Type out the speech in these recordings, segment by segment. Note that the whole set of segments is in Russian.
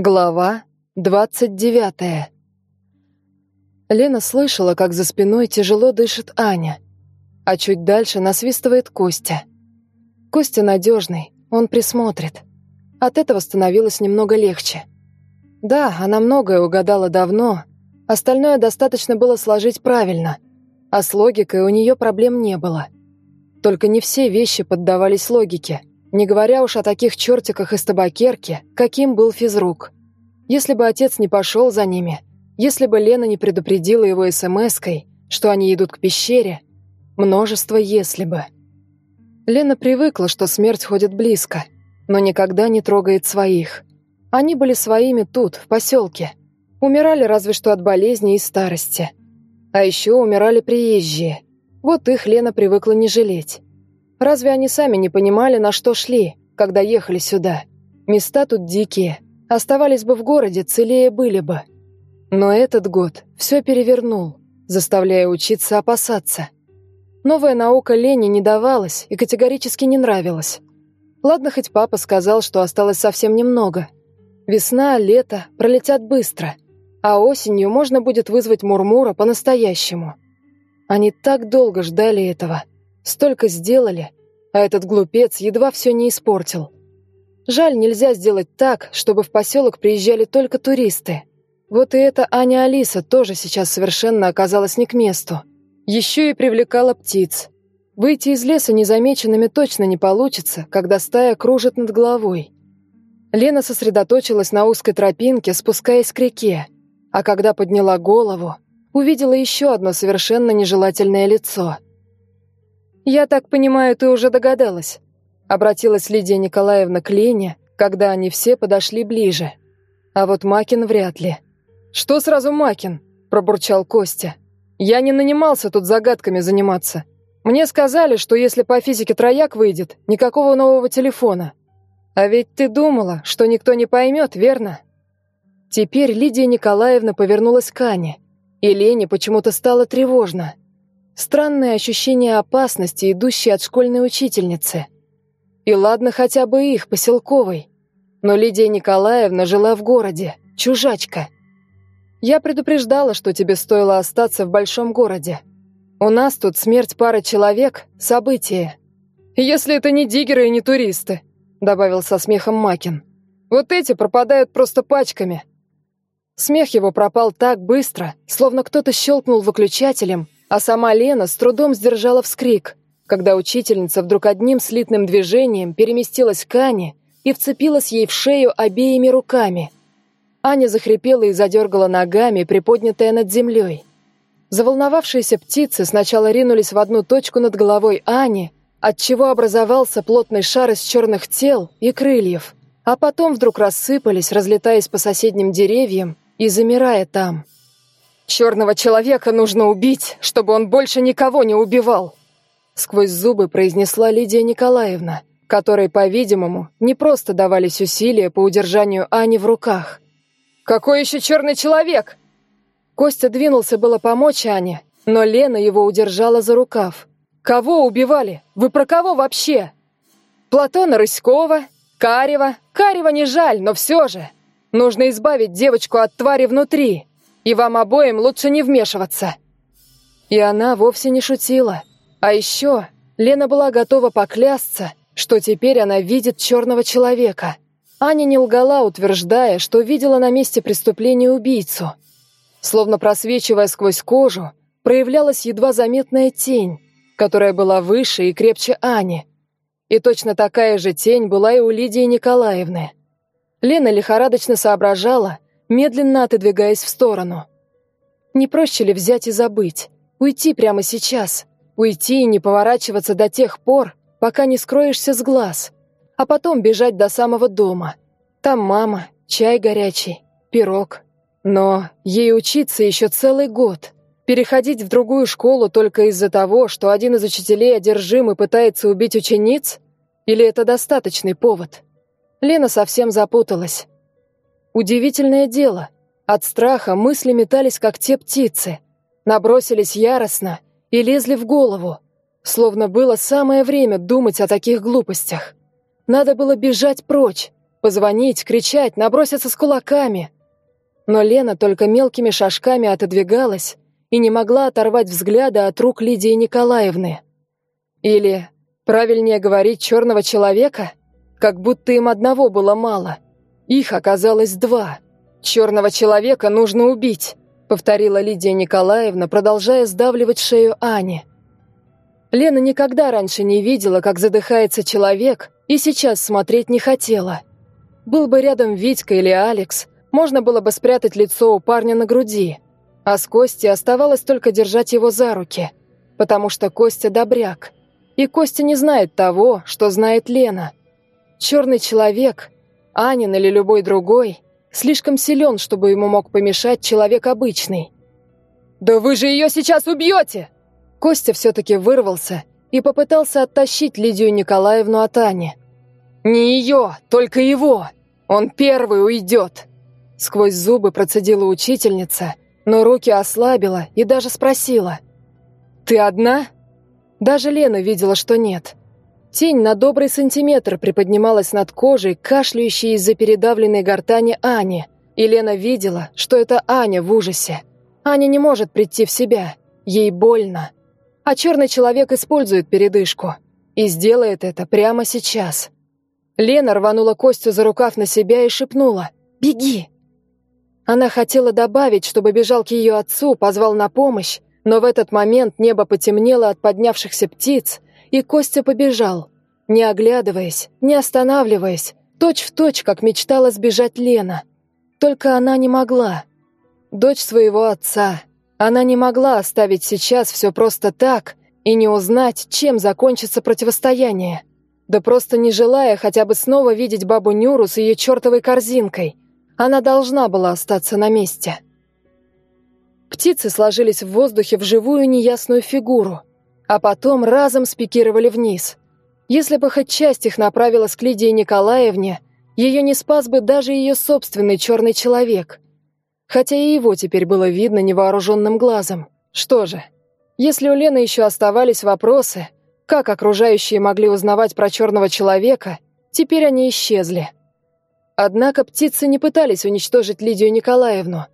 Глава двадцать девятая. Лена слышала, как за спиной тяжело дышит Аня, а чуть дальше насвистывает Костя. Костя надежный, он присмотрит. От этого становилось немного легче. Да, она многое угадала давно, остальное достаточно было сложить правильно, а с логикой у нее проблем не было. Только не все вещи поддавались логике – не говоря уж о таких чертиках из табакерки, каким был физрук. Если бы отец не пошел за ними, если бы Лена не предупредила его смс-кой, что они идут к пещере, множество «если бы». Лена привыкла, что смерть ходит близко, но никогда не трогает своих. Они были своими тут, в поселке. Умирали разве что от болезни и старости. А еще умирали приезжие. Вот их Лена привыкла не жалеть. Разве они сами не понимали, на что шли, когда ехали сюда? Места тут дикие. Оставались бы в городе, целее были бы. Но этот год все перевернул, заставляя учиться опасаться. Новая наука Лене не давалась и категорически не нравилась. Ладно, хоть папа сказал, что осталось совсем немного. Весна, лето пролетят быстро, а осенью можно будет вызвать Мурмура по-настоящему. Они так долго ждали этого – Столько сделали, а этот глупец едва все не испортил. Жаль, нельзя сделать так, чтобы в поселок приезжали только туристы. Вот и эта Аня Алиса тоже сейчас совершенно оказалась не к месту. Еще и привлекала птиц. Выйти из леса незамеченными точно не получится, когда стая кружит над головой. Лена сосредоточилась на узкой тропинке, спускаясь к реке, а когда подняла голову, увидела еще одно совершенно нежелательное лицо – «Я так понимаю, ты уже догадалась», — обратилась Лидия Николаевна к Лене, когда они все подошли ближе. А вот Макин вряд ли. «Что сразу Макин?» — пробурчал Костя. «Я не нанимался тут загадками заниматься. Мне сказали, что если по физике трояк выйдет, никакого нового телефона. А ведь ты думала, что никто не поймет, верно?» Теперь Лидия Николаевна повернулась к Ане, и Лене почему-то стало тревожно. Странное ощущение опасности, идущей от школьной учительницы. И ладно хотя бы их, поселковой. Но Лидия Николаевна жила в городе, чужачка. Я предупреждала, что тебе стоило остаться в большом городе. У нас тут смерть пары человек – событие. Если это не диггеры и не туристы, добавил со смехом Макин. Вот эти пропадают просто пачками. Смех его пропал так быстро, словно кто-то щелкнул выключателем – а сама Лена с трудом сдержала вскрик, когда учительница вдруг одним слитным движением переместилась к Ане и вцепилась ей в шею обеими руками. Аня захрипела и задергала ногами, приподнятая над землей. Заволновавшиеся птицы сначала ринулись в одну точку над головой Ани, отчего образовался плотный шар из черных тел и крыльев, а потом вдруг рассыпались, разлетаясь по соседним деревьям и замирая там. Черного человека нужно убить, чтобы он больше никого не убивал!» Сквозь зубы произнесла Лидия Николаевна, которой, по-видимому, не просто давались усилия по удержанию Ани в руках. «Какой еще черный человек?» Костя двинулся было помочь Ане, но Лена его удержала за рукав. «Кого убивали? Вы про кого вообще?» «Платона Рыськова, Карева. Карева не жаль, но все же. Нужно избавить девочку от твари внутри и вам обоим лучше не вмешиваться». И она вовсе не шутила. А еще Лена была готова поклясться, что теперь она видит черного человека. Аня не лгала, утверждая, что видела на месте преступления убийцу. Словно просвечивая сквозь кожу, проявлялась едва заметная тень, которая была выше и крепче Ани. И точно такая же тень была и у Лидии Николаевны. Лена лихорадочно соображала, медленно отодвигаясь в сторону. Не проще ли взять и забыть? Уйти прямо сейчас? Уйти и не поворачиваться до тех пор, пока не скроешься с глаз, а потом бежать до самого дома. Там мама, чай горячий, пирог. Но ей учиться еще целый год. Переходить в другую школу только из-за того, что один из учителей одержим и пытается убить учениц? Или это достаточный повод? Лена совсем запуталась. Удивительное дело. От страха мысли метались, как те птицы. Набросились яростно и лезли в голову. Словно было самое время думать о таких глупостях. Надо было бежать прочь, позвонить, кричать, наброситься с кулаками. Но Лена только мелкими шажками отодвигалась и не могла оторвать взгляда от рук Лидии Николаевны. Или, правильнее говорить, черного человека, как будто им одного было мало. Их оказалось два. Черного человека нужно убить, повторила Лидия Николаевна, продолжая сдавливать шею Ани. Лена никогда раньше не видела, как задыхается человек, и сейчас смотреть не хотела. Был бы рядом Витька или Алекс, можно было бы спрятать лицо у парня на груди, а с Костей оставалось только держать его за руки, потому что Костя добряк, и Костя не знает того, что знает Лена. Черный человек, Анин или любой другой, слишком силен, чтобы ему мог помешать человек обычный. «Да вы же ее сейчас убьете!» Костя все-таки вырвался и попытался оттащить Лидию Николаевну от Ани. «Не ее, только его! Он первый уйдет!» Сквозь зубы процедила учительница, но руки ослабила и даже спросила. «Ты одна?» Даже Лена видела, что нет. Тень на добрый сантиметр приподнималась над кожей, кашляющей из-за передавленной гортани Ани, и Лена видела, что это Аня в ужасе. Аня не может прийти в себя, ей больно а черный человек использует передышку. И сделает это прямо сейчас. Лена рванула Костю за рукав на себя и шепнула «Беги!». Она хотела добавить, чтобы бежал к ее отцу, позвал на помощь, но в этот момент небо потемнело от поднявшихся птиц, и Костя побежал, не оглядываясь, не останавливаясь, точь в точь, как мечтала сбежать Лена. Только она не могла. Дочь своего отца, она не могла оставить сейчас все просто так и не узнать, чем закончится противостояние. Да просто не желая хотя бы снова видеть бабу Нюру с ее чертовой корзинкой. Она должна была остаться на месте. Птицы сложились в воздухе в живую неясную фигуру, а потом разом спикировали вниз. Если бы хоть часть их направилась к Лидии Николаевне, ее не спас бы даже ее собственный черный человек — хотя и его теперь было видно невооруженным глазом. Что же, если у Лены еще оставались вопросы, как окружающие могли узнавать про черного человека, теперь они исчезли. Однако птицы не пытались уничтожить Лидию Николаевну.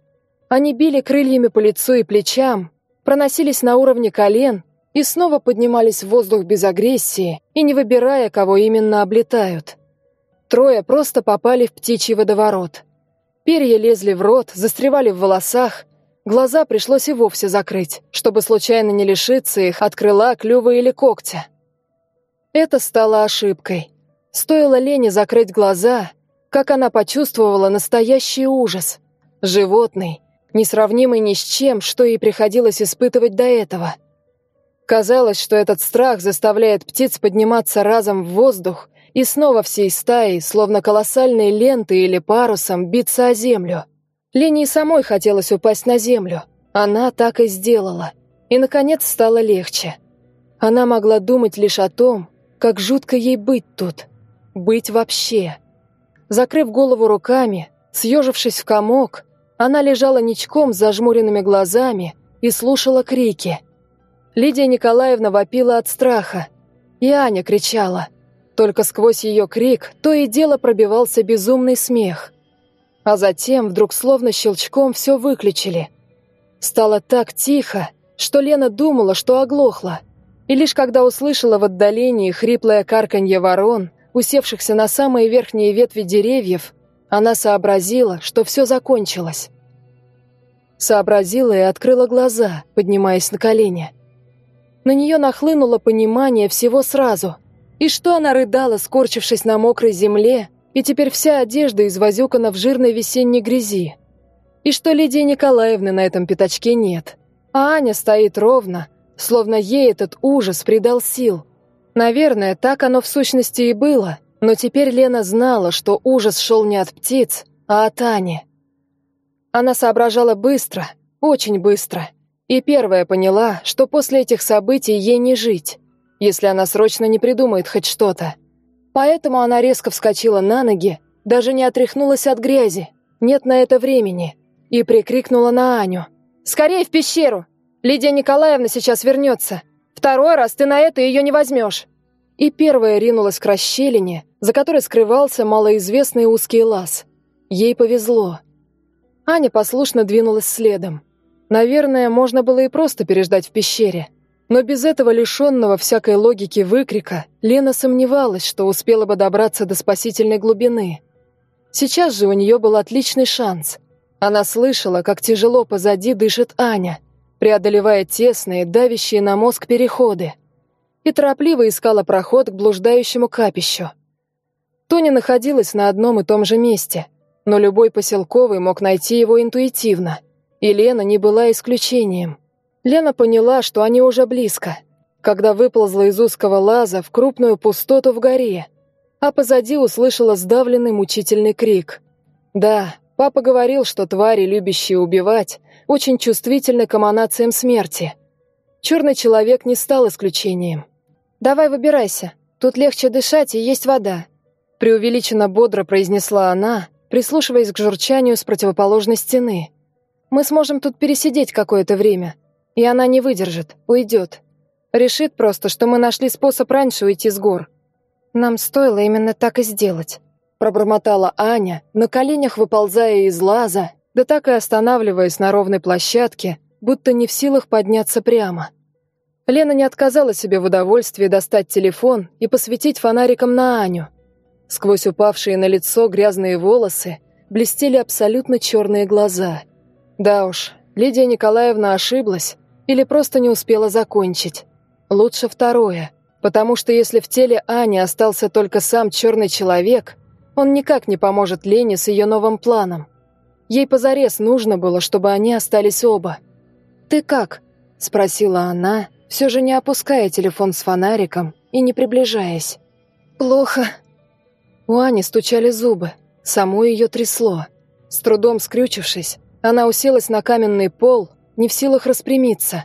Они били крыльями по лицу и плечам, проносились на уровне колен и снова поднимались в воздух без агрессии и не выбирая, кого именно облетают. Трое просто попали в птичий водоворот — Перья лезли в рот, застревали в волосах. Глаза пришлось и вовсе закрыть, чтобы случайно не лишиться их от крыла, клюва или когтя. Это стало ошибкой. Стоило Лене закрыть глаза, как она почувствовала настоящий ужас. Животный, несравнимый ни с чем, что ей приходилось испытывать до этого. Казалось, что этот страх заставляет птиц подниматься разом в воздух и снова всей стаей, словно колоссальные ленты или парусом, биться о землю. Лене самой хотелось упасть на землю. Она так и сделала. И, наконец, стало легче. Она могла думать лишь о том, как жутко ей быть тут. Быть вообще. Закрыв голову руками, съежившись в комок, она лежала ничком с зажмуренными глазами и слушала крики. Лидия Николаевна вопила от страха. И Аня кричала. Только сквозь ее крик то и дело пробивался безумный смех. А затем вдруг словно щелчком все выключили. Стало так тихо, что Лена думала, что оглохла. И лишь когда услышала в отдалении хриплое карканье ворон, усевшихся на самые верхние ветви деревьев, она сообразила, что все закончилось. Сообразила и открыла глаза, поднимаясь на колени. На нее нахлынуло понимание всего сразу – и что она рыдала, скорчившись на мокрой земле, и теперь вся одежда извозюкана в жирной весенней грязи. И что Лидии Николаевны на этом пятачке нет. А Аня стоит ровно, словно ей этот ужас придал сил. Наверное, так оно в сущности и было, но теперь Лена знала, что ужас шел не от птиц, а от Ани. Она соображала быстро, очень быстро, и первая поняла, что после этих событий ей не жить если она срочно не придумает хоть что-то. Поэтому она резко вскочила на ноги, даже не отряхнулась от грязи, нет на это времени, и прикрикнула на Аню. «Скорее в пещеру! Лидия Николаевна сейчас вернется. Второй раз ты на это ее не возьмешь!» и первая ринулась к расщелине, за которой скрывался малоизвестный узкий лаз. Ей повезло. Аня послушно двинулась следом. Наверное, можно было и просто переждать в пещере. Но без этого лишенного всякой логики выкрика Лена сомневалась, что успела бы добраться до спасительной глубины. Сейчас же у нее был отличный шанс. Она слышала, как тяжело позади дышит Аня, преодолевая тесные, давящие на мозг переходы, и торопливо искала проход к блуждающему капищу. Тоня находилась на одном и том же месте, но любой поселковый мог найти его интуитивно, и Лена не была исключением. Лена поняла, что они уже близко, когда выползла из узкого лаза в крупную пустоту в горе, а позади услышала сдавленный мучительный крик. Да, папа говорил, что твари, любящие убивать, очень чувствительны к эманациям смерти. Черный человек не стал исключением. «Давай выбирайся, тут легче дышать и есть вода», преувеличенно бодро произнесла она, прислушиваясь к журчанию с противоположной стены. «Мы сможем тут пересидеть какое-то время». И она не выдержит, уйдет. Решит просто, что мы нашли способ раньше уйти с гор. Нам стоило именно так и сделать. Пробормотала Аня, на коленях выползая из лаза, да так и останавливаясь на ровной площадке, будто не в силах подняться прямо. Лена не отказала себе в удовольствии достать телефон и посветить фонариком на Аню. Сквозь упавшие на лицо грязные волосы блестели абсолютно черные глаза. Да уж, Лидия Николаевна ошиблась, или просто не успела закончить. Лучше второе, потому что если в теле Ани остался только сам черный человек, он никак не поможет Лене с ее новым планом. Ей позарез нужно было, чтобы они остались оба. «Ты как?» – спросила она, все же не опуская телефон с фонариком и не приближаясь. «Плохо». У Ани стучали зубы, саму ее трясло. С трудом скрючившись, она уселась на каменный пол не в силах распрямиться.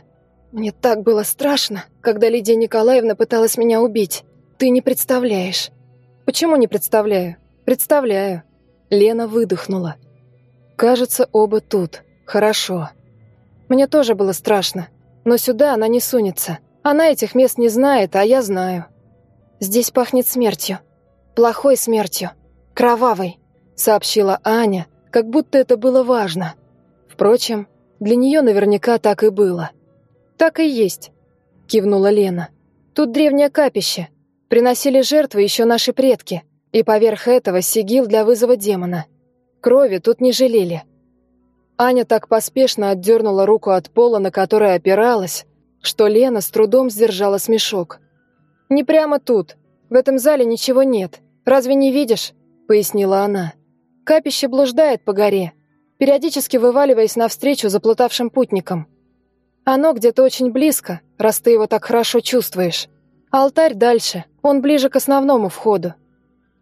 Мне так было страшно, когда Лидия Николаевна пыталась меня убить. Ты не представляешь. Почему не представляю? Представляю. Лена выдохнула. Кажется, оба тут. Хорошо. Мне тоже было страшно. Но сюда она не сунется. Она этих мест не знает, а я знаю. Здесь пахнет смертью. Плохой смертью. Кровавой, сообщила Аня, как будто это было важно. Впрочем, для нее наверняка так и было. «Так и есть», — кивнула Лена. «Тут древнее капище. Приносили жертвы еще наши предки, и поверх этого сигил для вызова демона. Крови тут не жалели». Аня так поспешно отдернула руку от пола, на которой опиралась, что Лена с трудом сдержала смешок. «Не прямо тут. В этом зале ничего нет. Разве не видишь?» — пояснила она. «Капище блуждает по горе, периодически вываливаясь навстречу заплутавшим путникам. Оно где-то очень близко, раз ты его так хорошо чувствуешь. Алтарь дальше, он ближе к основному входу.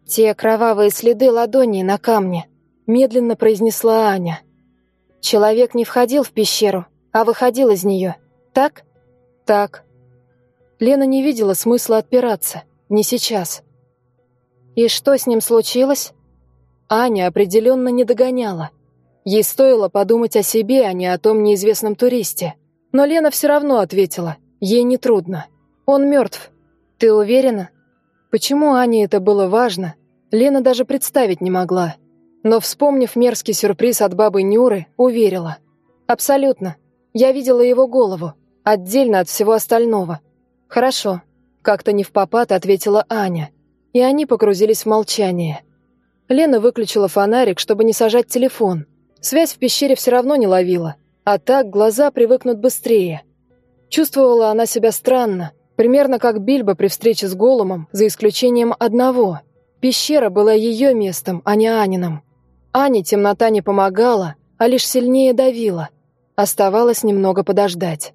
Те кровавые следы ладони на камне, медленно произнесла Аня. Человек не входил в пещеру, а выходил из нее. Так? Так. Лена не видела смысла отпираться, не сейчас. И что с ним случилось? Аня определенно не догоняла. Ей стоило подумать о себе, а не о том неизвестном туристе. Но Лена все равно ответила. Ей не трудно. Он мертв. Ты уверена? Почему Ане это было важно, Лена даже представить не могла. Но, вспомнив мерзкий сюрприз от бабы Нюры, уверила. Абсолютно. Я видела его голову. Отдельно от всего остального. Хорошо. Как-то не в попад ответила Аня. И они погрузились в молчание. Лена выключила фонарик, чтобы не сажать телефон. Связь в пещере все равно не ловила, а так глаза привыкнут быстрее. Чувствовала она себя странно, примерно как Бильбо при встрече с Голумом, за исключением одного. Пещера была ее местом, а не Анином. Ане темнота не помогала, а лишь сильнее давила. Оставалось немного подождать.